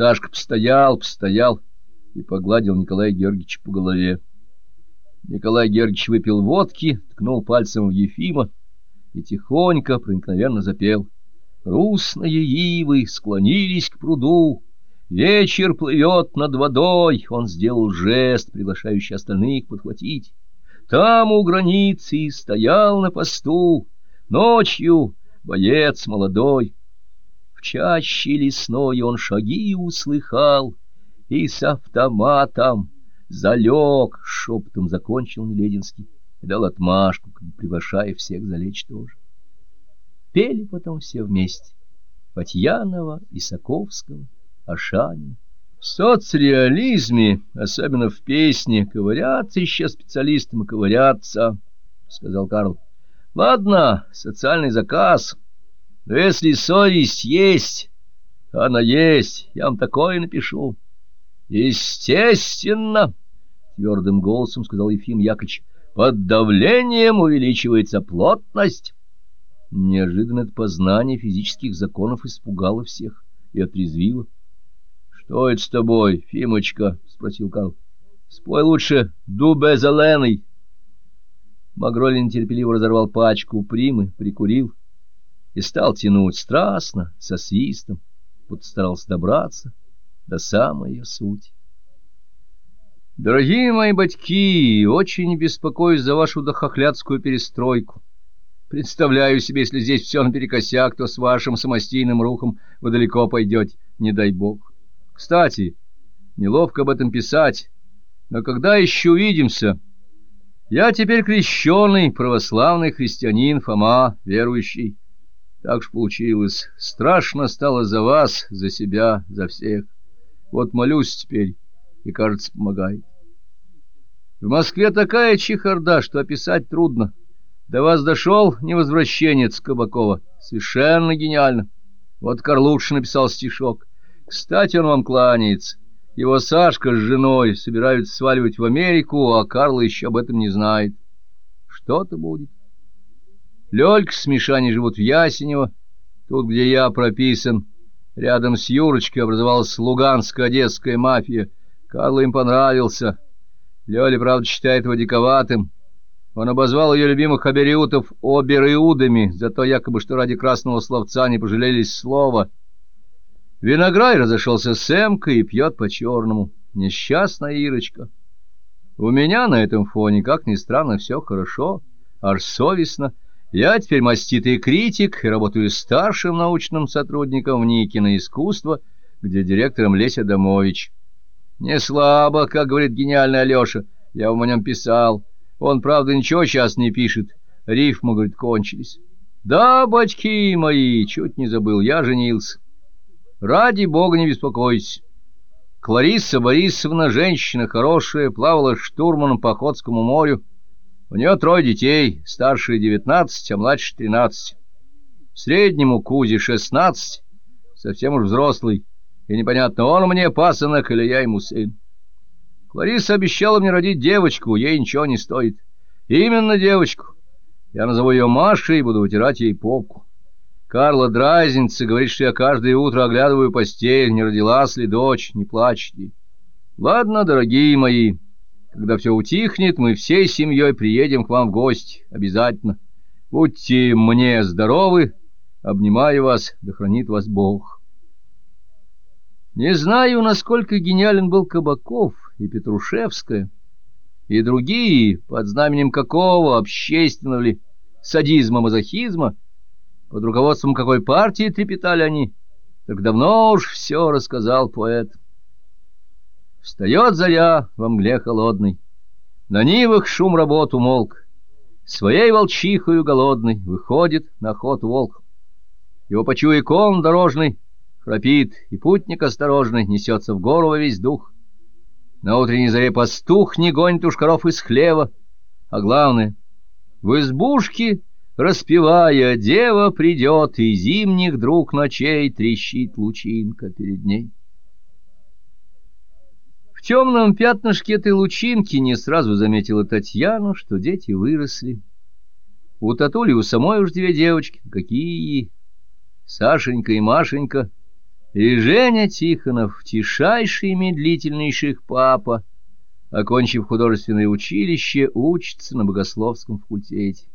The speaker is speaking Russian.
Ташка постоял, постоял и погладил Николая Георгиевича по голове. Николай Георгиевич выпил водки, ткнул пальцем в Ефима и тихонько, проникновенно запел. Русные ивы склонились к пруду, вечер плывет над водой. Он сделал жест, приглашающий остальных подхватить. Там у границы стоял на посту, ночью боец молодой. Чаще лесной он шаги услыхал, и с автоматом залег, шепотом закончил Нелединский и дал отмашку, как бы приглашая всех залечь тоже. Пели потом все вместе — Фатьянова, Исаковского, Ашанина. В соцреализме, особенно в песне, ковыряться еще специалистам и ковыряться, — сказал Карл. Ладно, социальный заказ, но если совесть есть, она есть, я вам такое напишу. Естественно, — твердым голосом сказал Ефим Яковлевич, — под давлением увеличивается плотность. Неожиданно это познание физических законов испугало всех и отрезвило. — Что это с тобой, Фимочка? — спросил Карл. — Спой лучше «Дубе зеленый». Магролин терпеливо разорвал пачку примы, прикурил и стал тянуть страстно, со свистом, будто старался добраться до самой ее сути. Дорогие мои батьки, очень беспокоюсь за вашу дохохлядскую перестройку. Представляю себе, если здесь все наперекосяк, то с вашим самостийным рухом вы далеко пойдете, не дай бог. Кстати, неловко об этом писать, но когда еще увидимся? Я теперь крещеный, православный христианин Фома, верующий. Так ж получилось. Страшно стало за вас, за себя, за всех. Вот молюсь теперь, и, кажется, помогает. В Москве такая чехарда, что описать трудно. До вас дошел невозвращенец Кабакова. Совершенно гениально. Вот Карлуш написал стишок. Кстати, он вам кланяется. Его Сашка с женой собираются сваливать в Америку, а Карла еще об этом не знает. Что-то будет. Лёлька с Мишаней живут в Ясенево, тут, где я прописан. Рядом с Юрочкой образовалась луганско-одесская мафия. Карла им понравился. Лёля, правда, считает его диковатым. Он обозвал ее любимых абериутов обериудами, зато якобы что ради красного словца не пожалелись слова — Винограй разошелся с Эмкой и пьет по-черному. Несчастная Ирочка. У меня на этом фоне, как ни странно, все хорошо, аж совестно. Я теперь маститый критик и работаю старшим научным сотрудником в Никино искусство, где директором Леся Домович. Не слабо, как говорит гениальный Алеша, я вам о нем писал. Он, правда, ничего сейчас не пишет, рифмы, говорит, кончились. Да, батьки мои, чуть не забыл, я женился. Ради бога не беспокойтесь. Кларисса Борисовна, женщина хорошая, плавала штурманом по Охотскому морю. У нее трое детей, старшие девятнадцать, а младший тринадцать. Среднему Кузе шестнадцать, совсем уж взрослый, и непонятно, он мне пасынок или я ему сын. Клариса обещала мне родить девочку, ей ничего не стоит. Именно девочку. Я назову ее Машей и буду вытирать ей попку. Карла дразнится, говорит, что я каждое утро оглядываю постель, не родилась ли дочь, не плачьте. Ладно, дорогие мои, когда все утихнет, мы всей семьей приедем к вам в гости, обязательно. Будьте мне здоровы, обнимаю вас, да хранит вас Бог. Не знаю, насколько гениален был Кабаков и Петрушевская, и другие, под знаменем какого общественного ли садизма-мазохизма, под руководством какой партии трепетали они? Так давно уж все рассказал поэт. Встает заря во мгле холодной, На нивах шум работ умолк. Своей волчихою голодной Выходит на ход волк. Его почуя кон дорожный, Храпит, и путник осторожный Несется в гору весь дух. На утренней заре пастух Не гонит уж коров из хлева, А главное, в избушке Распевая, дева придет, и зимних друг ночей Трещит лучинка перед ней. В темном пятнышке этой лучинки не сразу заметила Татьяна, что дети выросли. У Татули у самой уж две девочки. Какие? Сашенька и Машенька. И Женя Тихонов, тишайший и медлительнейший папа, окончив художественное училище, учится на богословском факультете.